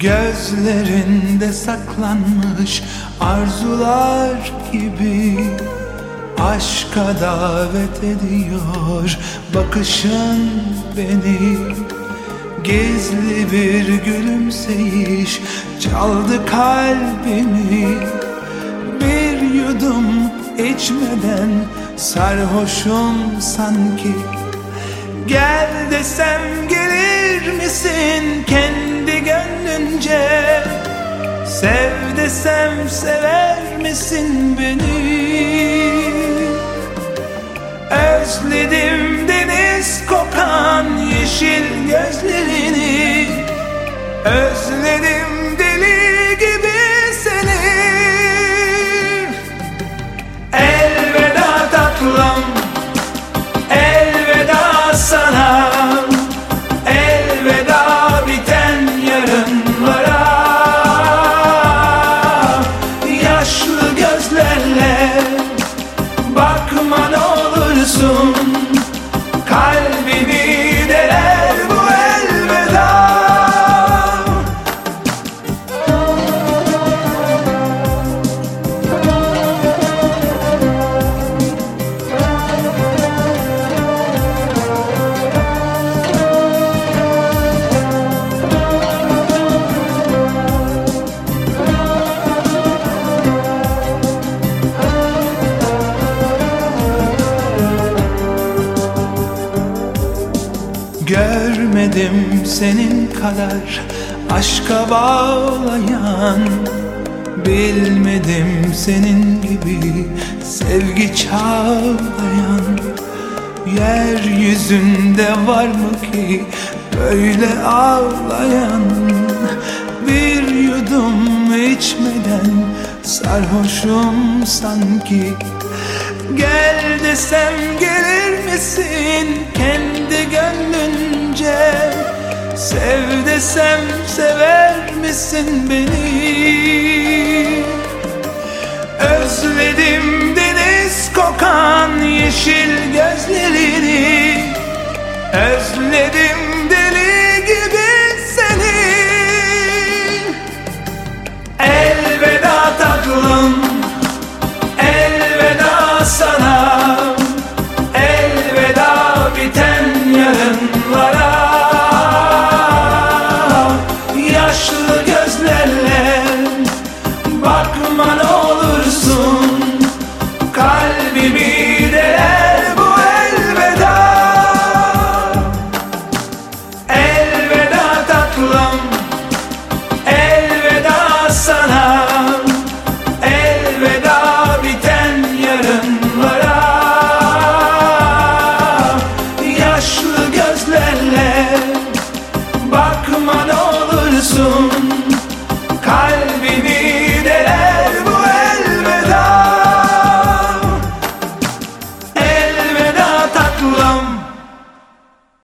Gözlerinde saklanmış arzular gibi Aşka davet ediyor. Bakışın beni Gizli bir gülümseyiş çaldı kalbimi Bir yudum içmeden. Sarhoşum sanki Gel desem gelir misin? Kendi gönlünce. Sev desem sever misin beni? Özledim deniz kokan yeşil gözlerini. Özledim Görmedim senin kadar aşka bağlayan. Bilmedim senin gibi sevgi çağlayan. Yeryüzünde var mı ki böyle ağlayan? Bir yudum içmeden sarhoşum sanki. Gel desem gelir misin? Kendi Sev desem sever misin beni? Özledim deniz kokan yeşil gözlerini. Özledim Ne olursun.